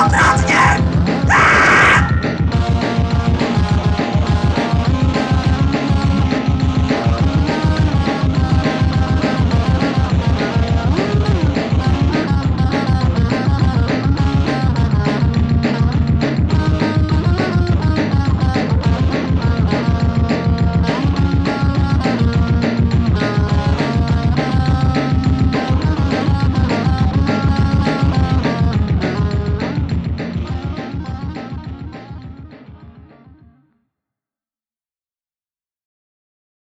Fuck